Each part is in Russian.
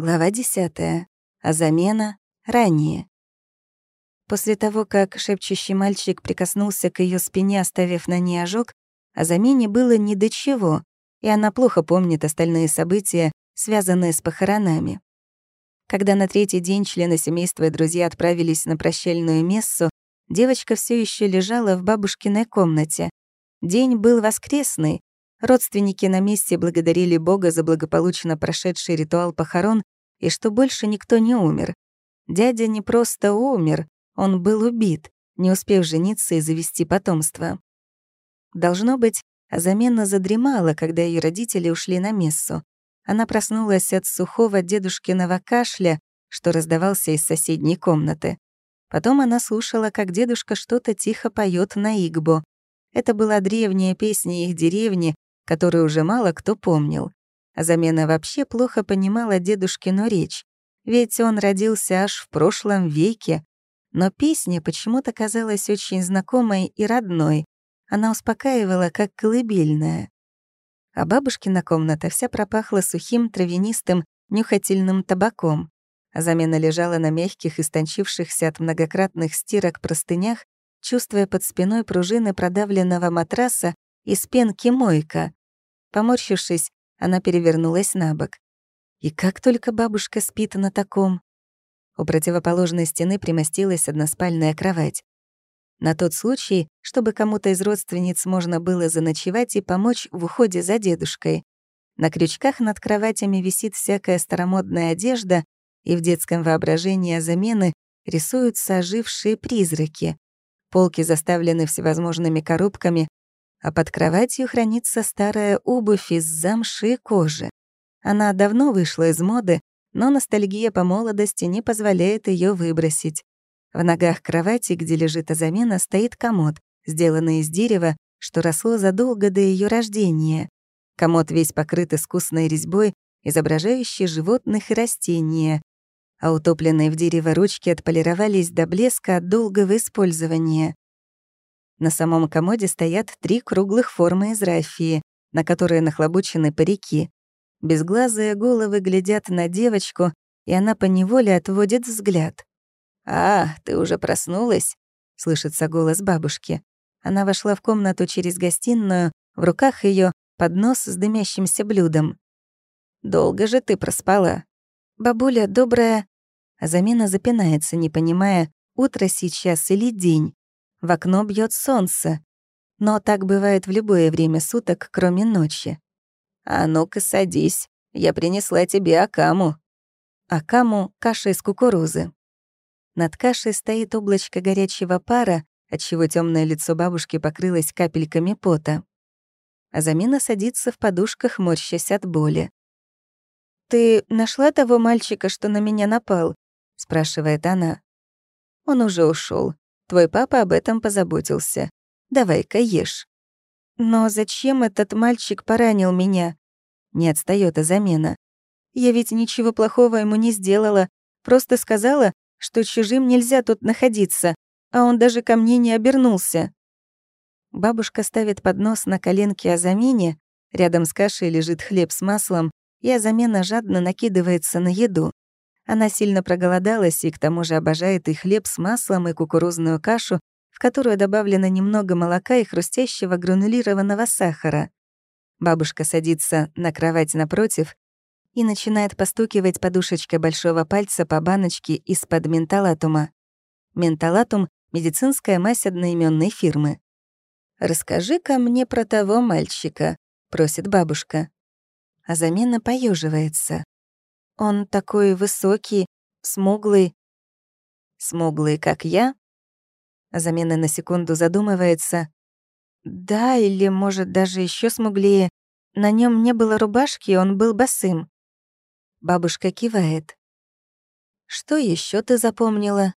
Глава 10. А замена ранее. После того, как шепчущий мальчик прикоснулся к ее спине, оставив на ней ожог, о замене было ни до чего, и она плохо помнит остальные события, связанные с похоронами. Когда на третий день члены семейства и друзья отправились на прощальную мессу, девочка все еще лежала в бабушкиной комнате. День был воскресный, Родственники на месте благодарили Бога за благополучно прошедший ритуал похорон и что больше никто не умер. Дядя не просто умер, он был убит, не успев жениться и завести потомство. Должно быть, замена задремала, когда ее родители ушли на мессу. Она проснулась от сухого дедушкиного кашля, что раздавался из соседней комнаты. Потом она слушала, как дедушка что-то тихо поет на игбо. Это была древняя песня их деревни, которую уже мало кто помнил. А замена вообще плохо понимала дедушкину речь, ведь он родился аж в прошлом веке. Но песня почему-то казалась очень знакомой и родной. Она успокаивала, как колыбельная. А бабушкина комната вся пропахла сухим, травянистым, нюхательным табаком. А замена лежала на мягких, истончившихся от многократных стирок простынях, чувствуя под спиной пружины продавленного матраса из пенки мойка. Поморщившись, она перевернулась на бок. И как только бабушка спит на таком? У противоположной стены примостилась односпальная кровать. На тот случай, чтобы кому-то из родственниц можно было заночевать и помочь в уходе за дедушкой. На крючках над кроватями висит всякая старомодная одежда, и в детском воображении замены рисуются ожившие призраки. Полки заставлены всевозможными коробками, а под кроватью хранится старая обувь из замши и кожи. Она давно вышла из моды, но ностальгия по молодости не позволяет ее выбросить. В ногах кровати, где лежит Азамена, стоит комод, сделанный из дерева, что росло задолго до ее рождения. Комод весь покрыт искусной резьбой, изображающей животных и растения, а утопленные в дерево ручки отполировались до блеска от долгого использования. На самом комоде стоят три круглых формы из рафии, на которые нахлобучены парики. Безглазые головы глядят на девочку, и она поневоле отводит взгляд. «А, ты уже проснулась?» — слышится голос бабушки. Она вошла в комнату через гостиную, в руках ее поднос с дымящимся блюдом. «Долго же ты проспала?» «Бабуля, добрая...» А замена запинается, не понимая, утро сейчас или день. В окно бьет солнце. Но так бывает в любое время суток, кроме ночи. «А ну-ка, садись. Я принесла тебе акаму». Акаму — каша из кукурузы. Над кашей стоит облачко горячего пара, отчего темное лицо бабушки покрылось капельками пота. А замена садится в подушках, морщась от боли. «Ты нашла того мальчика, что на меня напал?» — спрашивает она. Он уже ушел. Твой папа об этом позаботился. Давай-ка ешь». «Но зачем этот мальчик поранил меня?» Не отстаёт замена. «Я ведь ничего плохого ему не сделала. Просто сказала, что чужим нельзя тут находиться, а он даже ко мне не обернулся». Бабушка ставит поднос на коленки Азамене, рядом с кашей лежит хлеб с маслом, и Азамена жадно накидывается на еду. Она сильно проголодалась и к тому же обожает и хлеб с маслом, и кукурузную кашу, в которую добавлено немного молока и хрустящего гранулированного сахара. Бабушка садится на кровать напротив и начинает постукивать подушечкой большого пальца по баночке из-под менталатума. Менталатум — медицинская мазь одноименной фирмы. «Расскажи-ка мне про того мальчика», — просит бабушка. А замена поеживается. Он такой высокий, смуглый. Смуглый, как я? Замена на секунду задумывается. Да, или, может, даже еще смуглее. На нем не было рубашки, он был босым. Бабушка кивает. Что еще ты запомнила?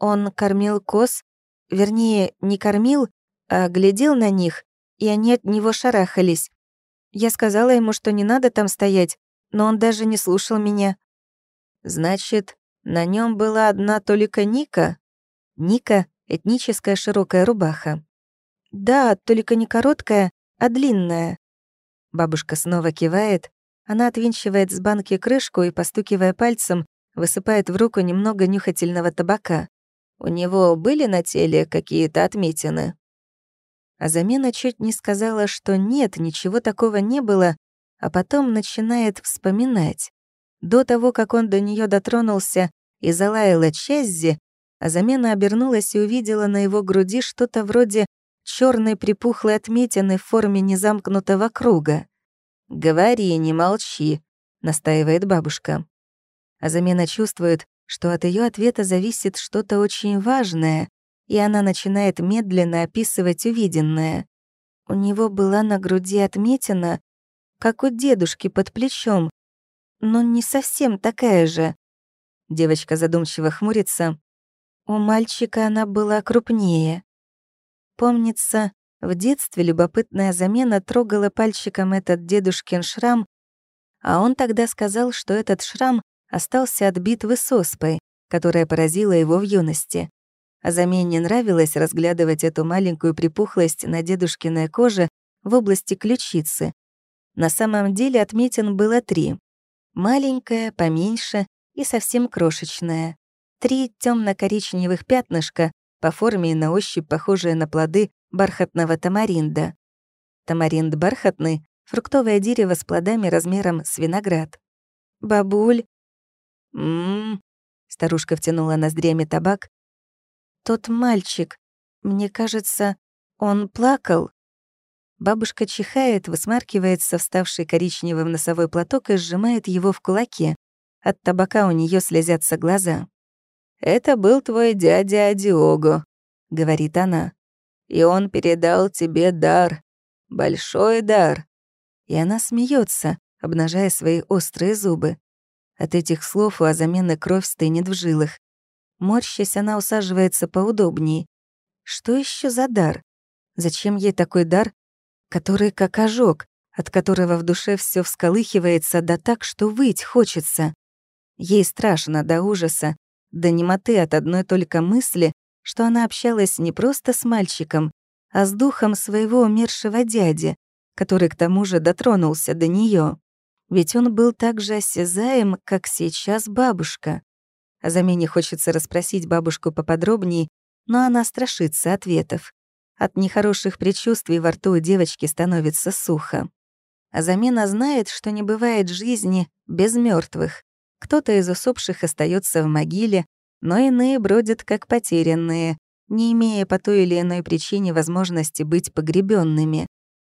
Он кормил коз, вернее, не кормил, а глядел на них, и они от него шарахались. Я сказала ему, что не надо там стоять, но он даже не слушал меня. Значит, на нем была одна только Ника? Ника — этническая широкая рубаха. Да, только не короткая, а длинная. Бабушка снова кивает, Она отвинчивает с банки крышку и, постукивая пальцем, высыпает в руку немного нюхательного табака. У него были на теле какие-то отметины? А замена чуть не сказала, что нет, ничего такого не было, а потом начинает вспоминать. До того, как он до нее дотронулся и залаяла Чеззи, а замена обернулась и увидела на его груди что-то вроде черной припухлой отметины в форме незамкнутого круга. «Говори, не молчи», — настаивает бабушка. А замена чувствует, что от ее ответа зависит что-то очень важное, и она начинает медленно описывать увиденное. У него была на груди отметина, как у дедушки под плечом, но не совсем такая же. Девочка задумчиво хмурится. У мальчика она была крупнее. Помнится, в детстве любопытная замена трогала пальчиком этот дедушкин шрам, а он тогда сказал, что этот шрам остался от битвы с оспой, которая поразила его в юности. А замене нравилось разглядывать эту маленькую припухлость на дедушкиной коже в области ключицы. На самом деле отметин было три. Маленькая, поменьше и совсем крошечная. Три темно коричневых пятнышка, по форме и на ощупь похожие на плоды бархатного тамаринда. Тамаринд бархатный — фруктовое дерево с плодами размером с виноград. «Бабуль!» «М-м-м!» Старушка втянула ноздрями табак. «Тот мальчик, мне кажется, он плакал». Бабушка чихает, высмаркивается вставший коричневым носовой платок и сжимает его в кулаке. От табака у нее слезятся глаза. «Это был твой дядя Адиого», — говорит она. «И он передал тебе дар, большой дар». И она смеется, обнажая свои острые зубы. От этих слов у Азамены кровь стынет в жилах. Морщась, она усаживается поудобнее. Что еще за дар? Зачем ей такой дар, который как ожог, от которого в душе все всколыхивается, да так, что выть хочется? Ей страшно до ужаса, до немоты от одной только мысли, что она общалась не просто с мальчиком, а с духом своего умершего дяди, который к тому же дотронулся до нее. Ведь он был так же осязаем, как сейчас бабушка. А замене хочется расспросить бабушку поподробнее, но она страшится ответов. От нехороших предчувствий во рту у девочки становится сухо. А замена знает, что не бывает жизни без мертвых. Кто-то из усопших остается в могиле, но иные бродят как потерянные, не имея по той или иной причине возможности быть погребенными.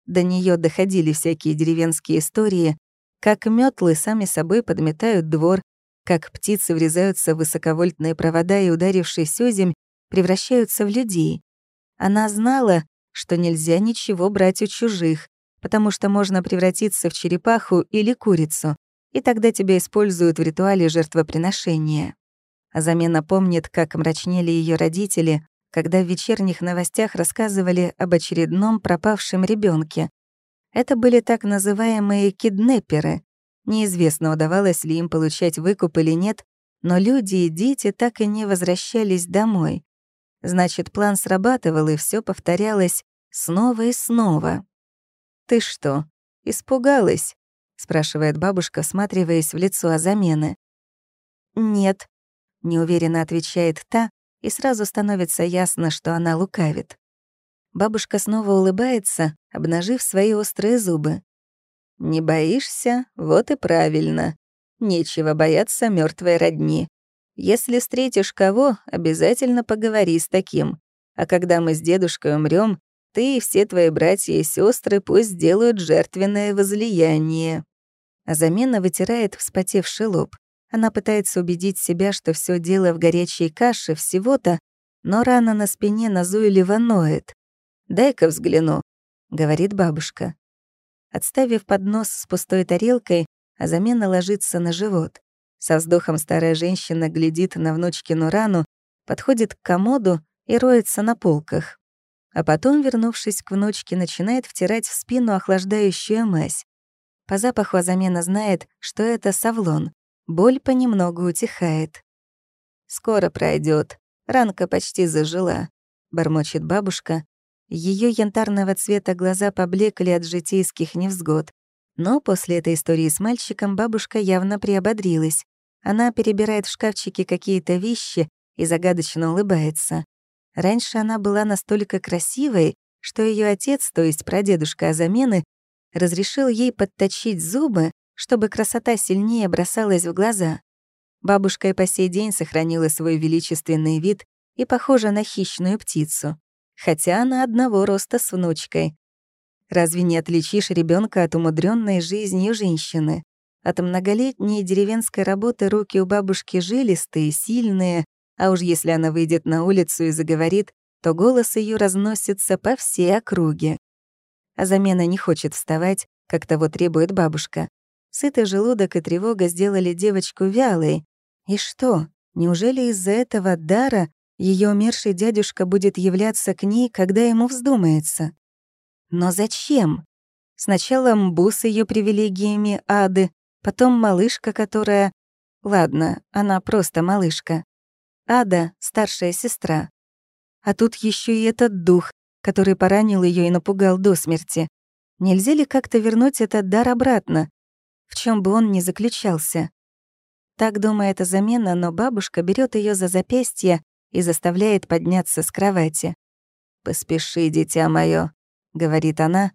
До нее доходили всякие деревенские истории, как метлы сами собой подметают двор, как птицы врезаются в высоковольтные провода и, ударившись озимь, превращаются в людей. Она знала, что нельзя ничего брать у чужих, потому что можно превратиться в черепаху или курицу, и тогда тебя используют в ритуале жертвоприношения. А замена помнит, как мрачнели ее родители, когда в вечерних новостях рассказывали об очередном пропавшем ребенке. Это были так называемые киднеперы. Неизвестно, удавалось ли им получать выкуп или нет, но люди и дети так и не возвращались домой. Значит, план срабатывал, и все повторялось снова и снова. «Ты что, испугалась?» — спрашивает бабушка, всматриваясь в лицо Азамены. «Нет», — неуверенно отвечает та, и сразу становится ясно, что она лукавит. Бабушка снова улыбается, обнажив свои острые зубы. «Не боишься? Вот и правильно. Нечего бояться мертвой родни. Если встретишь кого, обязательно поговори с таким. А когда мы с дедушкой умрем, ты и все твои братья и сестры пусть сделают жертвенное возлияние». А замена вытирает вспотевший лоб. Она пытается убедить себя, что все дело в горячей каше всего-то, но рана на спине назойливо ноет. «Дай-ка взгляну», — говорит бабушка. Отставив поднос с пустой тарелкой, а замена ложится на живот. Со вздохом старая женщина глядит на внучкину рану, подходит к комоду и роется на полках а потом, вернувшись к внучке, начинает втирать в спину охлаждающую мазь. По запаху замена знает, что это савлон. Боль понемногу утихает. «Скоро пройдет. Ранка почти зажила», — бормочет бабушка. Ее янтарного цвета глаза поблекли от житейских невзгод. Но после этой истории с мальчиком бабушка явно приободрилась. Она перебирает в шкафчике какие-то вещи и загадочно улыбается. Раньше она была настолько красивой, что ее отец, то есть прадедушка Азамены, разрешил ей подточить зубы, чтобы красота сильнее бросалась в глаза. Бабушка и по сей день сохранила свой величественный вид и похожа на хищную птицу, хотя она одного роста с внучкой. Разве не отличишь ребенка от умудренной жизнью женщины? От многолетней деревенской работы руки у бабушки жилистые, сильные, а уж если она выйдет на улицу и заговорит, то голос ее разносится по всей округе. А замена не хочет вставать, как того требует бабушка. Сытый желудок и тревога сделали девочку вялой. И что, неужели из-за этого дара ее умерший дядюшка будет являться к ней, когда ему вздумается? Но зачем? Сначала мбу с ее привилегиями ады, потом малышка, которая... Ладно, она просто малышка. Ада — старшая сестра. А тут еще и этот дух, который поранил ее и напугал до смерти. Нельзя ли как-то вернуть этот дар обратно, в чем бы он ни заключался? Так думает о замена, но бабушка берет ее за запястье и заставляет подняться с кровати. «Поспеши, дитя мое, говорит она.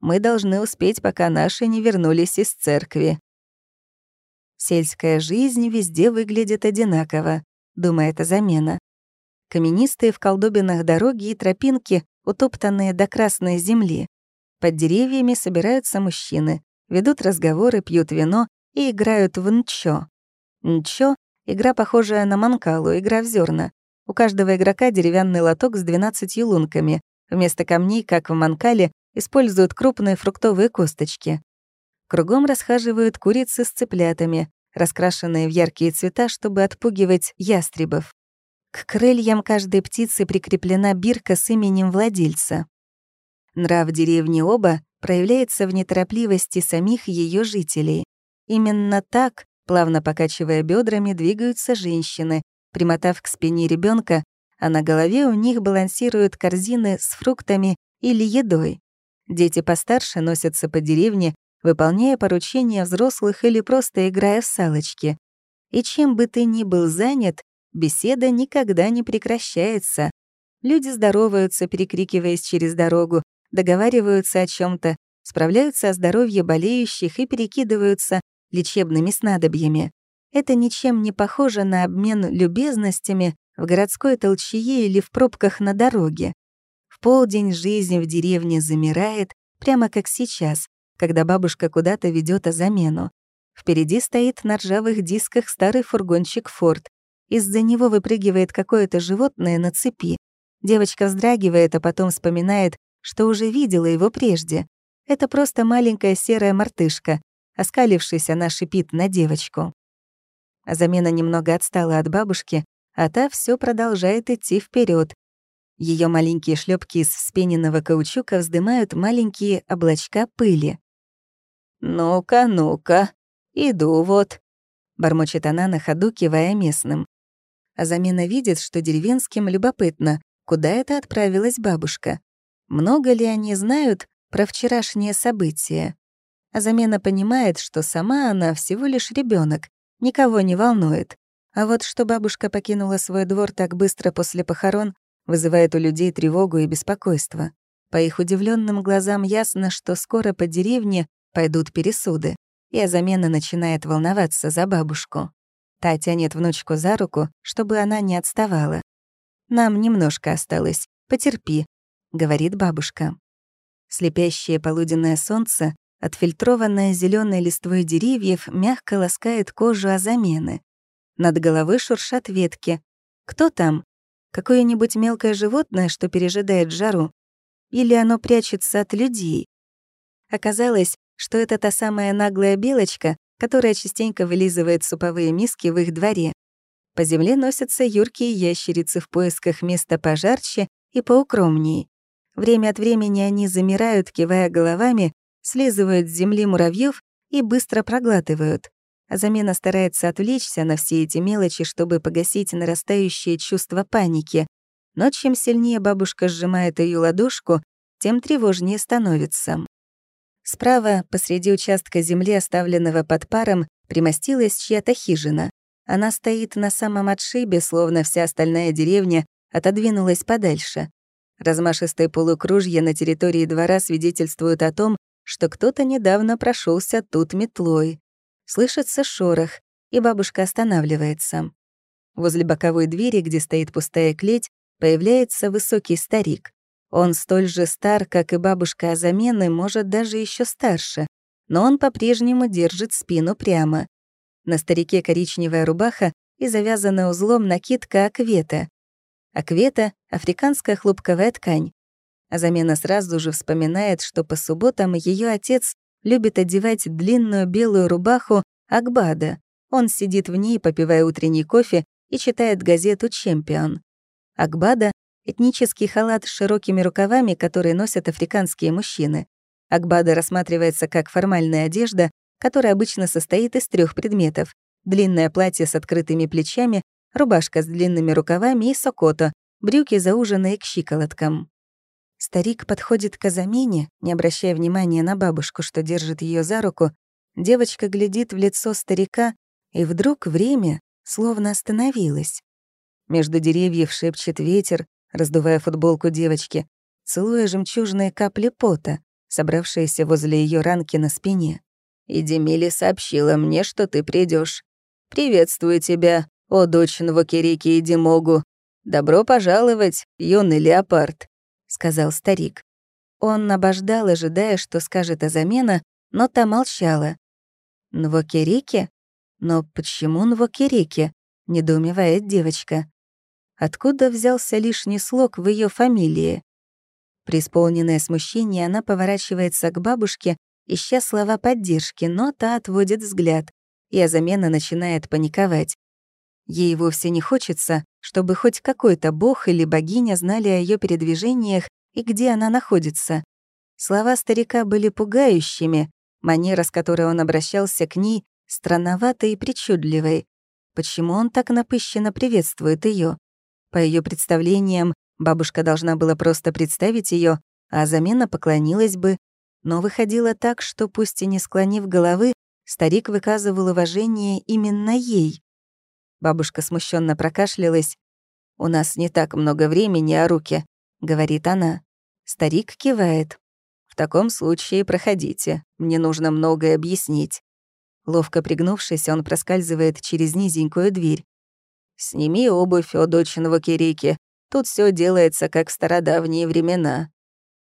«Мы должны успеть, пока наши не вернулись из церкви». Сельская жизнь везде выглядит одинаково думает замена. Каменистые в колдобинах дороги и тропинки, утоптанные до красной земли. Под деревьями собираются мужчины, ведут разговоры, пьют вино и играют в нчо. Нчо — игра, похожая на манкалу, игра в зерна. У каждого игрока деревянный лоток с 12 лунками. Вместо камней, как в манкале, используют крупные фруктовые косточки. Кругом расхаживают курицы с цыплятами, раскрашенные в яркие цвета, чтобы отпугивать ястребов. К крыльям каждой птицы прикреплена бирка с именем владельца. Нрав деревни Оба проявляется в неторопливости самих ее жителей. Именно так, плавно покачивая бедрами, двигаются женщины, примотав к спине ребенка, а на голове у них балансируют корзины с фруктами или едой. Дети постарше носятся по деревне, выполняя поручения взрослых или просто играя в салочки. И чем бы ты ни был занят, беседа никогда не прекращается. Люди здороваются, перекрикиваясь через дорогу, договариваются о чем то справляются о здоровье болеющих и перекидываются лечебными снадобьями. Это ничем не похоже на обмен любезностями в городской толчее или в пробках на дороге. В полдень жизнь в деревне замирает, прямо как сейчас, когда бабушка куда-то ведет о замену. Впереди стоит на ржавых дисках старый фургончик «Форд». Из-за него выпрыгивает какое-то животное на цепи. Девочка вздрагивает, а потом вспоминает, что уже видела его прежде. Это просто маленькая серая мартышка. Оскалившись, она шипит на девочку. А замена немного отстала от бабушки, а та все продолжает идти вперед. Ее маленькие шлепки из вспененного каучука вздымают маленькие облачка пыли. «Ну-ка, ну-ка, иду вот», — бормочет она на ходу, кивая местным. А замена видит, что деревенским любопытно, куда это отправилась бабушка. Много ли они знают про вчерашнее событие? А замена понимает, что сама она всего лишь ребенок, никого не волнует. А вот что бабушка покинула свой двор так быстро после похорон, вызывает у людей тревогу и беспокойство. По их удивленным глазам ясно, что скоро по деревне пойдут пересуды, и замена начинает волноваться за бабушку. Та тянет внучку за руку, чтобы она не отставала. «Нам немножко осталось, потерпи», — говорит бабушка. Слепящее полуденное солнце, отфильтрованное зеленой листвой деревьев, мягко ласкает кожу о замены. Над головой шуршат ветки. Кто там? Какое-нибудь мелкое животное, что пережидает жару? Или оно прячется от людей? Оказалось, что это та самая наглая белочка, которая частенько вылизывает суповые миски в их дворе. По земле носятся юркие ящерицы в поисках места пожарче и поукромнее. Время от времени они замирают, кивая головами, слизывают с земли муравьев и быстро проглатывают. А замена старается отвлечься на все эти мелочи, чтобы погасить нарастающее чувство паники. Но чем сильнее бабушка сжимает ее ладошку, тем тревожнее становится. Справа, посреди участка земли, оставленного под паром, примостилась чья-то хижина. Она стоит на самом отшибе, словно вся остальная деревня отодвинулась подальше. Размашистые полукружья на территории двора свидетельствуют о том, что кто-то недавно прошелся тут метлой. Слышится шорох, и бабушка останавливается. Возле боковой двери, где стоит пустая клеть, появляется высокий старик. Он столь же стар, как и бабушка Азамены, может, даже еще старше, но он по-прежнему держит спину прямо. На старике коричневая рубаха и завязанная узлом накидка аквета. Аквета — африканская хлопковая ткань. Азамена сразу же вспоминает, что по субботам ее отец любит одевать длинную белую рубаху Акбада. Он сидит в ней, попивая утренний кофе, и читает газету «Чемпион». Акбада этнический халат с широкими рукавами, которые носят африканские мужчины. Акбада рассматривается как формальная одежда, которая обычно состоит из трех предметов. Длинное платье с открытыми плечами, рубашка с длинными рукавами и сокото, брюки, зауженные к щиколоткам. Старик подходит к Азамине, не обращая внимания на бабушку, что держит ее за руку. Девочка глядит в лицо старика, и вдруг время словно остановилось. Между деревьев шепчет ветер, раздувая футболку девочки, целуя жемчужные капли пота, собравшиеся возле ее ранки на спине. «И Демили сообщила мне, что ты придешь. Приветствую тебя, о дочь Нвокерики и Димогу. Добро пожаловать, юный леопард», — сказал старик. Он обождал, ожидая, что скажет Азамена, но та молчала. «Нвокерики? Но почему Нвокерики?» — недоумевает девочка. Откуда взялся лишний слог в ее фамилии? Преисполненное смущение, она поворачивается к бабушке, ища слова поддержки, но та отводит взгляд, и Азамена начинает паниковать. Ей вовсе не хочется, чтобы хоть какой-то бог или богиня знали о ее передвижениях и где она находится. Слова старика были пугающими, манера, с которой он обращался к ней, странноватой и причудливой. Почему он так напыщенно приветствует ее? По ее представлениям, бабушка должна была просто представить ее, а замена поклонилась бы. Но выходило так, что пусть и не склонив головы, старик выказывал уважение именно ей. Бабушка смущенно прокашлялась. «У нас не так много времени, а руки», — говорит она. Старик кивает. «В таком случае проходите. Мне нужно многое объяснить». Ловко пригнувшись, он проскальзывает через низенькую дверь. «Сними обувь, о дочь Новокирики. Тут все делается, как в стародавние времена».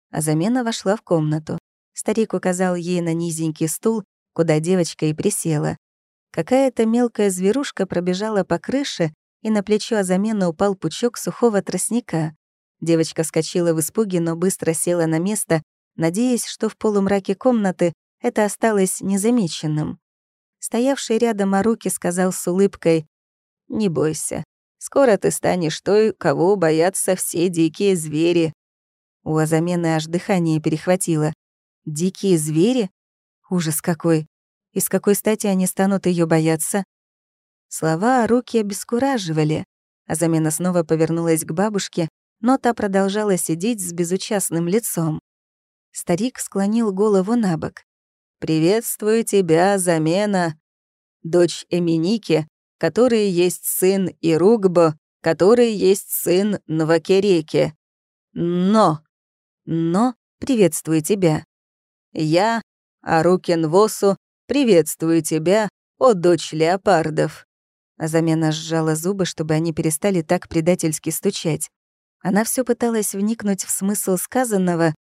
А замена вошла в комнату. Старик указал ей на низенький стул, куда девочка и присела. Какая-то мелкая зверушка пробежала по крыше, и на плечо Азамена упал пучок сухого тростника. Девочка вскочила в испуге, но быстро села на место, надеясь, что в полумраке комнаты это осталось незамеченным. Стоявший рядом Аруки сказал с улыбкой, не бойся. Скоро ты станешь той, кого боятся все дикие звери». У Азамены аж дыхание перехватило. «Дикие звери? Ужас какой! И с какой стати они станут ее бояться?» Слова о руки обескураживали. Азамена снова повернулась к бабушке, но та продолжала сидеть с безучастным лицом. Старик склонил голову на бок. «Приветствую тебя, Замена, дочь Эминики, который есть сын Иругбо, который есть сын Новокереки. Но, но приветствую тебя. Я, Арукин Восу, приветствую тебя, о дочь леопардов». Замена сжала зубы, чтобы они перестали так предательски стучать. Она все пыталась вникнуть в смысл сказанного.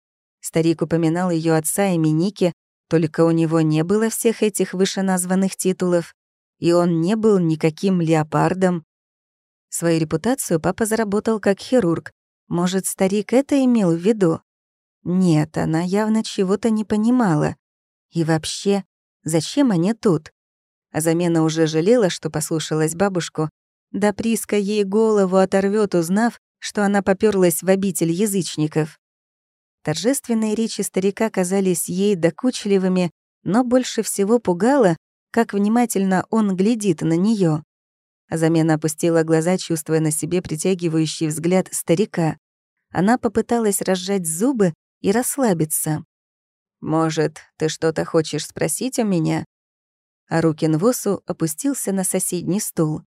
Старик упоминал ее отца и Миники, только у него не было всех этих вышеназванных титулов и он не был никаким леопардом. Свою репутацию папа заработал как хирург. Может, старик это имел в виду? Нет, она явно чего-то не понимала. И вообще, зачем они тут? А замена уже жалела, что послушалась бабушку. Да Приска ей голову оторвет, узнав, что она попёрлась в обитель язычников. Торжественные речи старика казались ей докучливыми, но больше всего пугало, как внимательно он глядит на нее. Замена опустила глаза, чувствуя на себе притягивающий взгляд старика. Она попыталась разжать зубы и расслабиться. Может, ты что-то хочешь спросить у меня?» Арукин Восу опустился на соседний стул.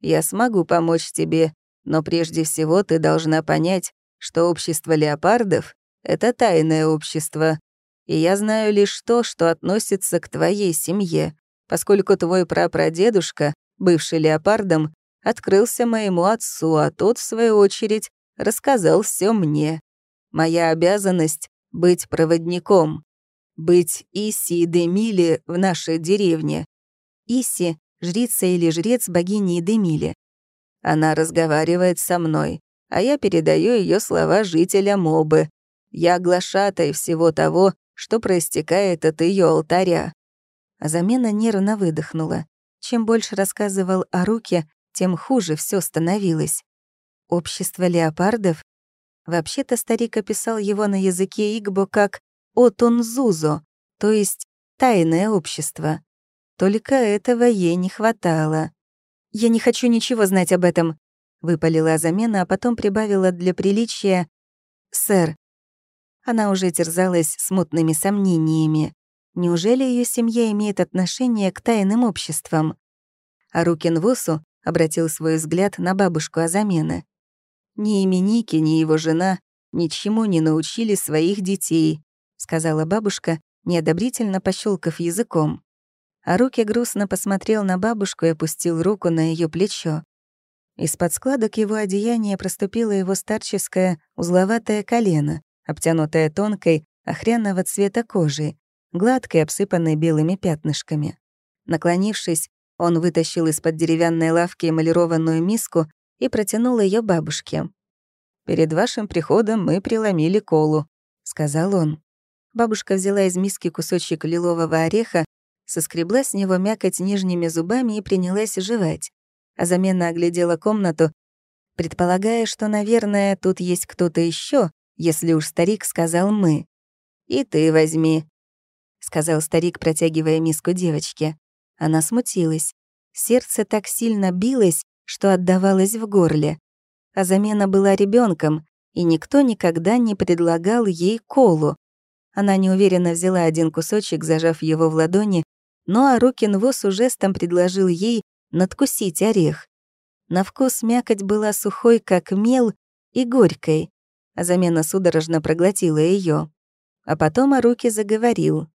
«Я смогу помочь тебе, но прежде всего ты должна понять, что общество леопардов — это тайное общество, и я знаю лишь то, что относится к твоей семье, поскольку твой прапрадедушка, бывший леопардом, открылся моему отцу, а тот, в свою очередь, рассказал все мне. Моя обязанность — быть проводником, быть Иси и Демили в нашей деревне. Иси — жрица или жрец богини Демили. Она разговаривает со мной, а я передаю ее слова жителям Мобы. Я глашатай всего того, что проистекает от ее алтаря. А замена нервно выдохнула. Чем больше рассказывал о руке, тем хуже все становилось. Общество леопардов? Вообще-то старик описал его на языке Игбо как «отунзузо», то есть «тайное общество». Только этого ей не хватало. «Я не хочу ничего знать об этом», — выпалила замена, а потом прибавила для приличия «Сэр». Она уже терзалась смутными сомнениями. Неужели ее семья имеет отношение к тайным обществам? А Рукин Вусу обратил свой взгляд на бабушку Азамены. «Ни именики, ни его жена ничему не научили своих детей», сказала бабушка, неодобрительно пощелкав языком. А руки грустно посмотрел на бабушку и опустил руку на ее плечо. Из-под складок его одеяния проступило его старческое узловатое колено, обтянутое тонкой, охряного цвета кожей, гладкой, обсыпанной белыми пятнышками. Наклонившись, он вытащил из-под деревянной лавки эмалированную миску и протянул ее бабушке. «Перед вашим приходом мы преломили колу», — сказал он. Бабушка взяла из миски кусочек лилового ореха, соскребла с него мякоть нижними зубами и принялась жевать. А замена оглядела комнату, предполагая, что, наверное, тут есть кто-то еще, если уж старик сказал «мы». «И ты возьми», — сказал старик, протягивая миску девочке. Она смутилась. Сердце так сильно билось, что отдавалось в горле. А замена была ребенком, и никто никогда не предлагал ей колу. Она неуверенно взяла один кусочек, зажав его в ладони, но Арукин Восу жестом предложил ей надкусить орех. На вкус мякоть была сухой, как мел, и горькой, а замена судорожно проглотила ее. А потом Аруки заговорил.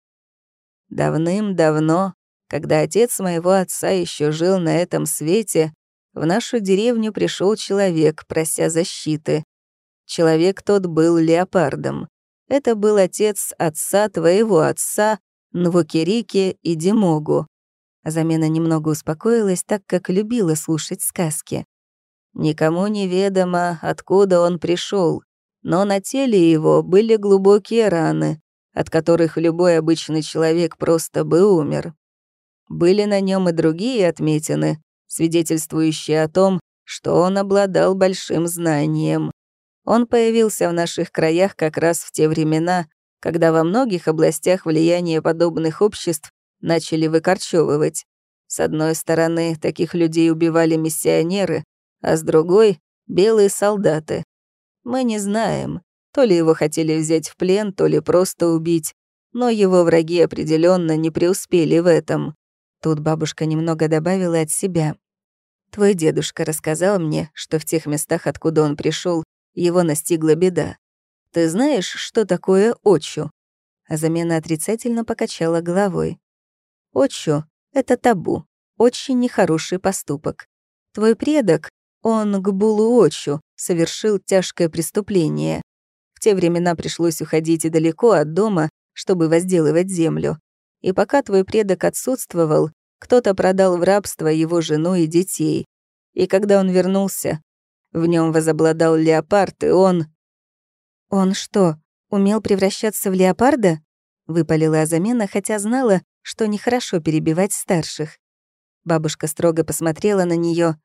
«Давным-давно когда отец моего отца еще жил на этом свете, в нашу деревню пришел человек, прося защиты. Человек тот был леопардом. Это был отец отца твоего отца, Нвокерики и Димогу. Замена немного успокоилась, так как любила слушать сказки. Никому не ведомо, откуда он пришел, но на теле его были глубокие раны, от которых любой обычный человек просто бы умер. Были на нем и другие отметины, свидетельствующие о том, что он обладал большим знанием. Он появился в наших краях как раз в те времена, когда во многих областях влияние подобных обществ начали выкорчевывать. С одной стороны, таких людей убивали миссионеры, а с другой — белые солдаты. Мы не знаем, то ли его хотели взять в плен, то ли просто убить, но его враги определенно не преуспели в этом. Тут бабушка немного добавила от себя. «Твой дедушка рассказал мне, что в тех местах, откуда он пришел, его настигла беда. Ты знаешь, что такое очу?» А замена отрицательно покачала головой. «Очу — это табу, очень нехороший поступок. Твой предок, он к Булу Очу, совершил тяжкое преступление. Те времена пришлось уходить и далеко от дома, чтобы возделывать землю. И пока твой предок отсутствовал, кто-то продал в рабство его жену и детей. И когда он вернулся, в нем возобладал леопард, и он... «Он что, умел превращаться в леопарда?» — выпалила Азамена, хотя знала, что нехорошо перебивать старших. Бабушка строго посмотрела на нее.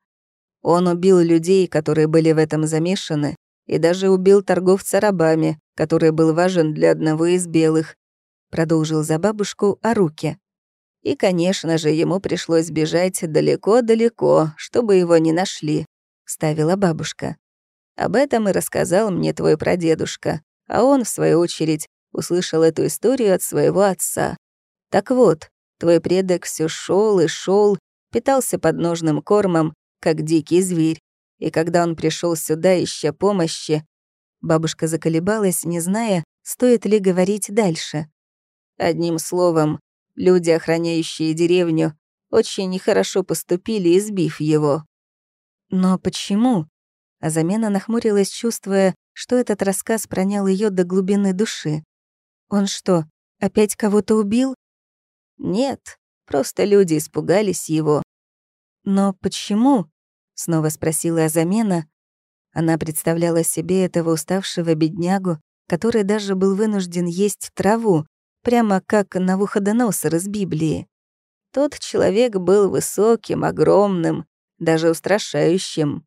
Он убил людей, которые были в этом замешаны, и даже убил торговца рабами, который был важен для одного из белых продолжил за бабушку о руке. И, конечно же, ему пришлось бежать далеко-далеко, чтобы его не нашли, ставила бабушка. Об этом и рассказал мне твой прадедушка, а он, в свою очередь, услышал эту историю от своего отца. Так вот, твой предок все шел и шел, питался подножным кормом, как дикий зверь. И когда он пришел сюда, ища помощи, бабушка заколебалась, не зная, стоит ли говорить дальше. Одним словом, люди, охраняющие деревню, очень нехорошо поступили, избив его. Но почему? А замена нахмурилась, чувствуя, что этот рассказ пронял ее до глубины души. Он что, опять кого-то убил? Нет, просто люди испугались его. Но почему? Снова спросила Азамена. Она представляла себе этого уставшего беднягу, который даже был вынужден есть траву, прямо как Навуходоносор из Библии. Тот человек был высоким, огромным, даже устрашающим.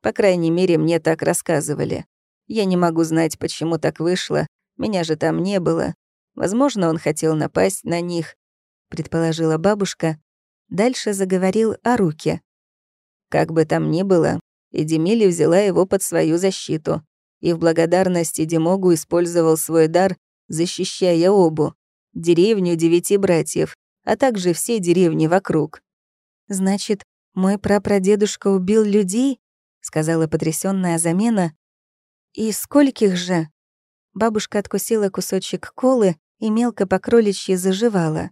По крайней мере, мне так рассказывали. Я не могу знать, почему так вышло, меня же там не было. Возможно, он хотел напасть на них, предположила бабушка. Дальше заговорил о руке. Как бы там ни было, Эдемили взяла его под свою защиту и в благодарность Эдемогу использовал свой дар, защищая Обу, деревню девяти братьев, а также все деревни вокруг. «Значит, мой прапрадедушка убил людей?» — сказала потрясённая замена. «И скольких же?» Бабушка откусила кусочек колы и мелко по кроличьи заживала.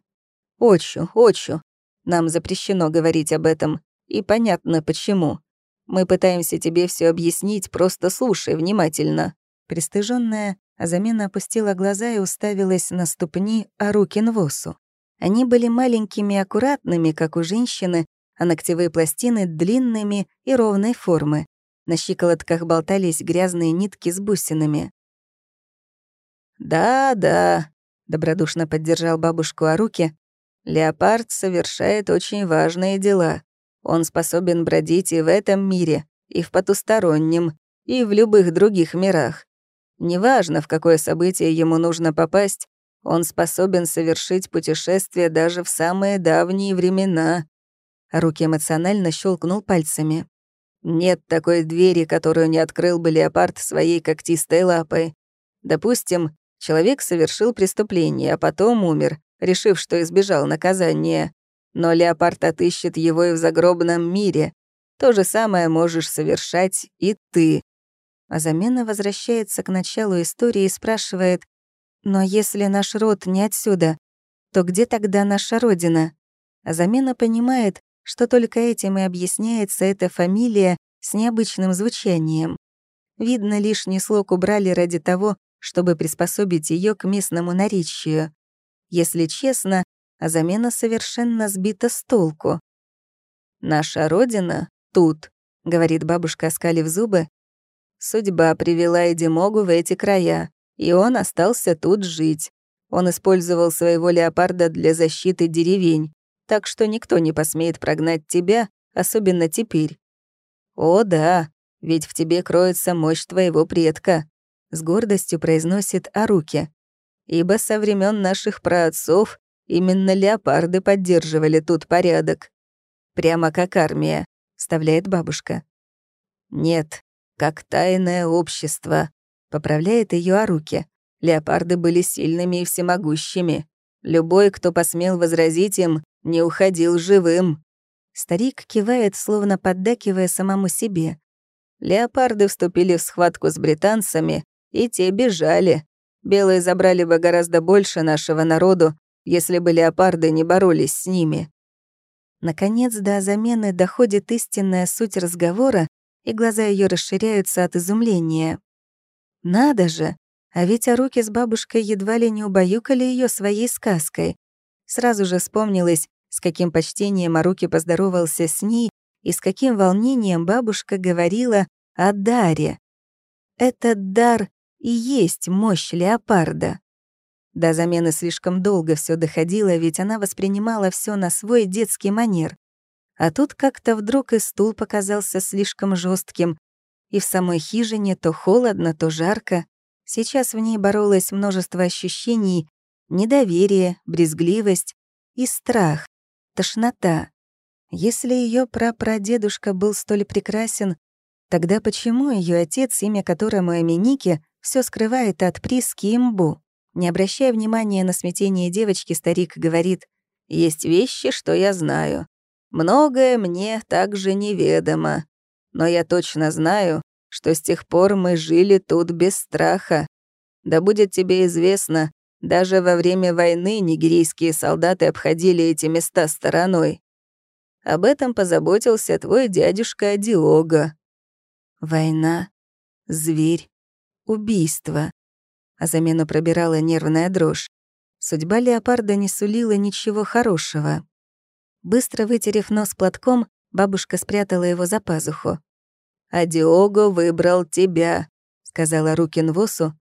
«Очу, очу. Нам запрещено говорить об этом. И понятно, почему. Мы пытаемся тебе все объяснить, просто слушай внимательно». Пристыженная, Азамена опустила глаза и уставилась на ступни Арукинвосу. Они были маленькими аккуратными, как у женщины, а ногтевые пластины длинными и ровной формы. На щиколотках болтались грязные нитки с бусинами. «Да-да», — добродушно поддержал бабушку Аруки, «леопард совершает очень важные дела. Он способен бродить и в этом мире, и в потустороннем, и в любых других мирах. Неважно, в какое событие ему нужно попасть, он способен совершить путешествие даже в самые давние времена. Руки эмоционально щелкнул пальцами. Нет такой двери, которую не открыл бы леопард своей когтистой лапой. Допустим, человек совершил преступление, а потом умер, решив, что избежал наказания. Но леопард отыщет его и в загробном мире. То же самое можешь совершать и ты. А замена возвращается к началу истории и спрашивает, «Но если наш род не отсюда, то где тогда наша родина?» А замена понимает, что только этим и объясняется эта фамилия с необычным звучанием. Видно, лишний слог убрали ради того, чтобы приспособить ее к местному наречию. Если честно, а замена совершенно сбита с толку. «Наша родина тут», — говорит бабушка, оскалив зубы. «Судьба привела Эдимогу в эти края, и он остался тут жить. Он использовал своего леопарда для защиты деревень, так что никто не посмеет прогнать тебя, особенно теперь. О да, ведь в тебе кроется мощь твоего предка», — с гордостью произносит Аруки. «Ибо со времен наших праотцов Именно леопарды поддерживали тут порядок. Прямо как армия, вставляет бабушка. Нет, как тайное общество, поправляет ее о руки. Леопарды были сильными и всемогущими. Любой, кто посмел возразить им, не уходил живым. Старик кивает, словно поддакивая самому себе. Леопарды вступили в схватку с британцами, и те бежали. Белые забрали бы гораздо больше нашего народу, если бы леопарды не боролись с ними. Наконец до замены доходит истинная суть разговора, и глаза ее расширяются от изумления. Надо же! А ведь руки с бабушкой едва ли не убаюкали ее своей сказкой. Сразу же вспомнилось, с каким почтением Аруки поздоровался с ней и с каким волнением бабушка говорила о даре. Этот дар и есть мощь леопарда. До замены слишком долго все доходило, ведь она воспринимала все на свой детский манер. А тут как-то вдруг и стул показался слишком жестким, и в самой хижине то холодно, то жарко. Сейчас в ней боролось множество ощущений, недоверие, брезгливость и страх, тошнота. Если ее прапрадедушка был столь прекрасен, тогда почему ее отец, имя которому Аминики, все скрывает от Приски Имбу? Не обращая внимания на смятение девочки, старик говорит, «Есть вещи, что я знаю. Многое мне также неведомо. Но я точно знаю, что с тех пор мы жили тут без страха. Да будет тебе известно, даже во время войны нигерийские солдаты обходили эти места стороной. Об этом позаботился твой дядюшка Диого. Война, зверь, убийство. А замену пробирала нервная дрожь. Судьба леопарда не сулила ничего хорошего. Быстро вытерев нос платком, бабушка спрятала его за пазуху. «А Диого выбрал тебя», — сказала Рукин Восу.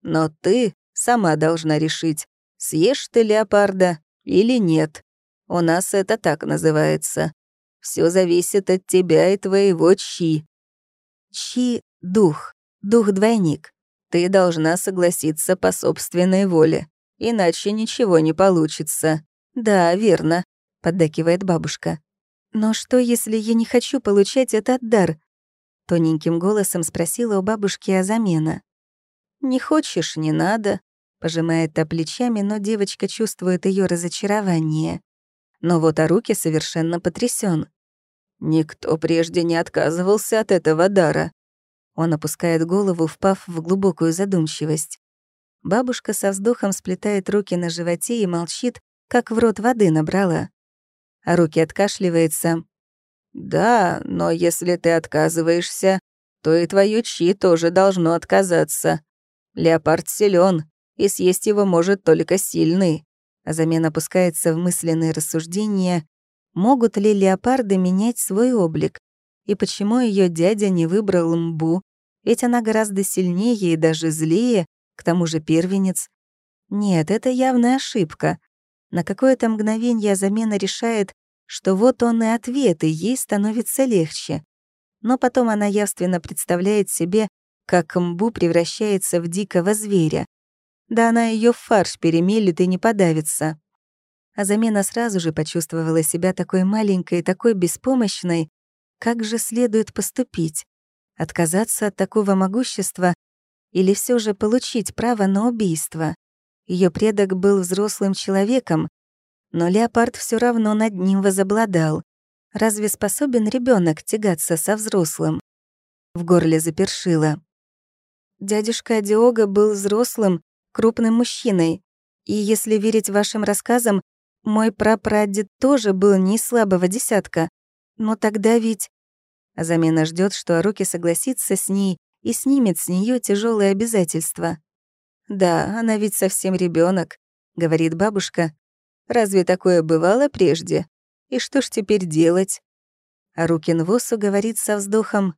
«Но ты сама должна решить, съешь ты леопарда или нет. У нас это так называется. Все зависит от тебя и твоего чи». «Чи — дух, дух-двойник. Ты должна согласиться по собственной воле, иначе ничего не получится. Да, верно, — поддакивает бабушка. «Но что, если я не хочу получать этот дар?» Тоненьким голосом спросила у бабушки Азамена. «Не хочешь — не надо», — пожимает та плечами, но девочка чувствует ее разочарование. Но вот Аруки совершенно потрясен. «Никто прежде не отказывался от этого дара». Он опускает голову, впав в глубокую задумчивость. Бабушка со вздохом сплетает руки на животе и молчит, как в рот воды набрала а руки откашливается. «Да, но если ты отказываешься, то и твое чи тоже должно отказаться. Леопард силен, и съесть его может только сильный». А замен опускается в мысленные рассуждения, могут ли леопарды менять свой облик, и почему ее дядя не выбрал мбу, ведь она гораздо сильнее и даже злее, к тому же первенец. Нет, это явная ошибка. На какое-то мгновение замена решает, что вот он и ответ, и ей становится легче. Но потом она явственно представляет себе, как мбу превращается в дикого зверя. Да она ее фарш перемелит и не подавится. А замена сразу же почувствовала себя такой маленькой такой беспомощной. Как же следует поступить? Отказаться от такого могущества или все же получить право на убийство? Ее предок был взрослым человеком, но леопард все равно над ним возобладал. Разве способен ребенок тягаться со взрослым? В горле запершило. Дядюшка Диога был взрослым, крупным мужчиной, и, если верить вашим рассказам, мой прапрадед тоже был не слабого десятка. Но тогда ведь... Замена ждет, что Аруки согласится с ней и снимет с нее тяжелые обязательства. «Да, она ведь совсем ребенок, говорит бабушка. «Разве такое бывало прежде? И что ж теперь делать?» А Рукин Восу говорит со вздохом.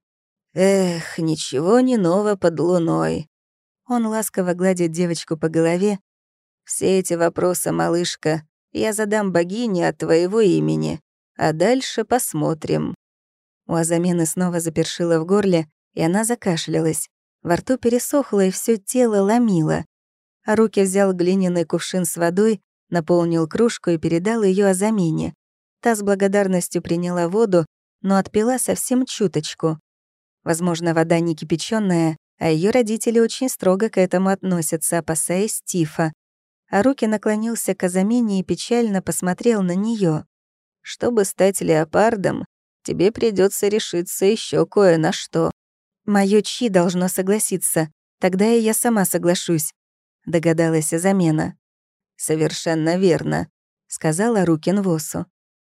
«Эх, ничего не ново под луной». Он ласково гладит девочку по голове. «Все эти вопросы, малышка, я задам богине от твоего имени, а дальше посмотрим». У Азамены снова запершило в горле, и она закашлялась. Во рту пересохло и все тело ломило. А руки взял глиняный кувшин с водой, наполнил кружку и передал ее Азамине. Та с благодарностью приняла воду, но отпила совсем чуточку. Возможно, вода не кипяченая, а ее родители очень строго к этому относятся, опасаясь тифа. А руки наклонился к Азамине и печально посмотрел на нее. «Чтобы стать леопардом, тебе придется решиться еще кое на что. Моё Чи должно согласиться, тогда и я сама соглашусь», — догадалась замена. «Совершенно верно», — сказала Рукин Восу.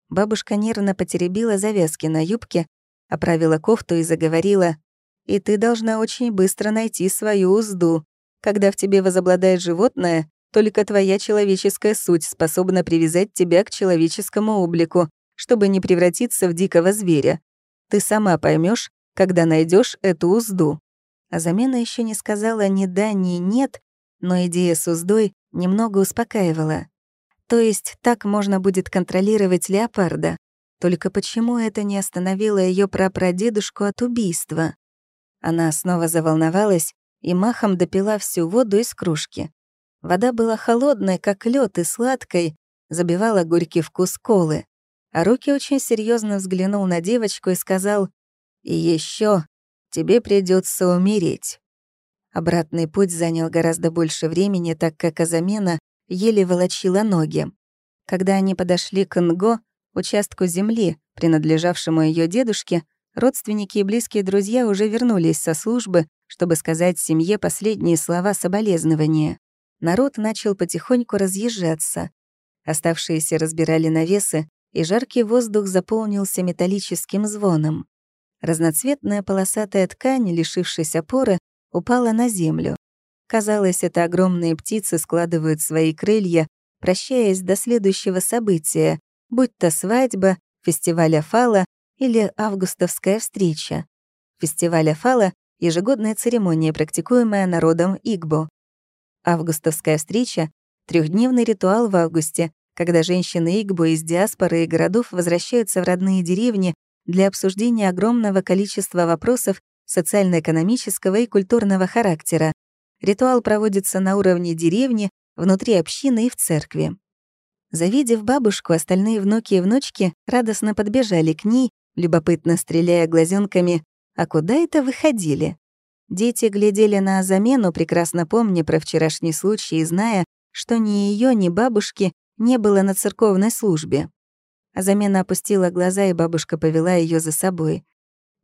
Бабушка нервно потеребила завязки на юбке, оправила кофту и заговорила. «И ты должна очень быстро найти свою узду. Когда в тебе возобладает животное, только твоя человеческая суть способна привязать тебя к человеческому облику, чтобы не превратиться в дикого зверя. Ты сама поймешь, когда найдешь эту узду. А замена еще не сказала ни да, ни нет, но идея с уздой немного успокаивала. То есть так можно будет контролировать леопарда. Только почему это не остановило ее прапрадедушку от убийства? Она снова заволновалась и махом допила всю воду из кружки. Вода была холодной, как лед и сладкой, забивала горький вкус колы. А руки очень серьезно взглянул на девочку и сказал, и еще тебе придется умереть. Обратный путь занял гораздо больше времени, так как Азамена еле волочила ноги. Когда они подошли к Нго, участку земли, принадлежавшему ее дедушке, родственники и близкие друзья уже вернулись со службы, чтобы сказать семье последние слова соболезнования. Народ начал потихоньку разъезжаться. Оставшиеся разбирали навесы, и жаркий воздух заполнился металлическим звоном. Разноцветная полосатая ткань, лишившись опоры, упала на землю. Казалось, это огромные птицы складывают свои крылья, прощаясь до следующего события, будь то свадьба, фестиваль Афала или августовская встреча. Фестиваль Афала — ежегодная церемония, практикуемая народом Игбо. Августовская встреча — трехдневный ритуал в августе, когда женщины Игбо из диаспоры и городов возвращаются в родные деревни для обсуждения огромного количества вопросов социально-экономического и культурного характера. Ритуал проводится на уровне деревни, внутри общины и в церкви. Завидев бабушку, остальные внуки и внучки радостно подбежали к ней, любопытно стреляя глазенками, а куда это выходили? Дети глядели на замену, прекрасно помня про вчерашний случай и зная, что ни ее, ни бабушки не было на церковной службе. А замена опустила глаза, и бабушка повела ее за собой.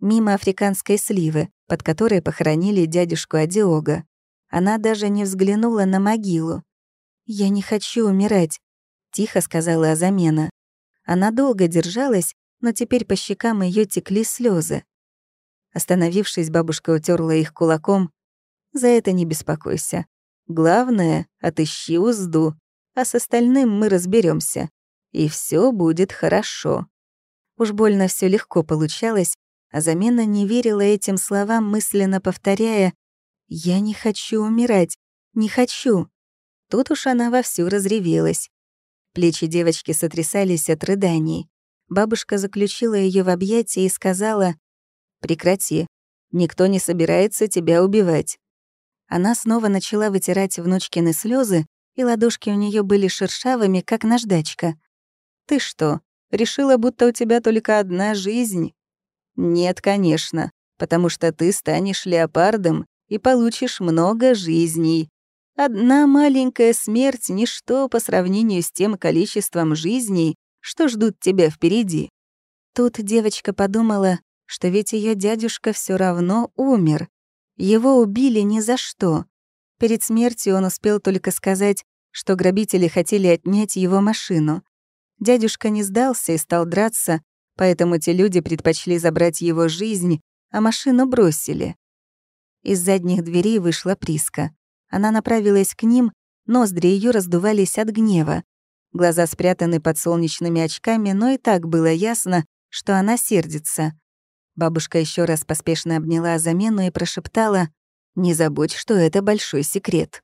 Мимо африканской сливы, под которой похоронили дядюшку Адиога. Она даже не взглянула на могилу. «Я не хочу умирать», — тихо сказала Азамена. Она долго держалась, но теперь по щекам ее текли слезы. Остановившись, бабушка утерла их кулаком. «За это не беспокойся. Главное, отыщи узду, а с остальным мы разберемся и все будет хорошо. Уж больно все легко получалось, а замена не верила этим словам, мысленно повторяя «Я не хочу умирать, не хочу». Тут уж она вовсю разревелась. Плечи девочки сотрясались от рыданий. Бабушка заключила ее в объятия и сказала «Прекрати, никто не собирается тебя убивать». Она снова начала вытирать внучкины слезы, и ладошки у нее были шершавыми, как наждачка. Ты что, решила, будто у тебя только одна жизнь? Нет, конечно, потому что ты станешь леопардом и получишь много жизней. Одна маленькая смерть — ничто по сравнению с тем количеством жизней, что ждут тебя впереди. Тут девочка подумала, что ведь ее дядюшка все равно умер. Его убили ни за что. Перед смертью он успел только сказать, что грабители хотели отнять его машину. Дядюшка не сдался и стал драться, поэтому те люди предпочли забрать его жизнь, а машину бросили. Из задних дверей вышла Приска. Она направилась к ним, ноздри ее раздувались от гнева. Глаза спрятаны под солнечными очками, но и так было ясно, что она сердится. Бабушка еще раз поспешно обняла замену и прошептала «Не забудь, что это большой секрет».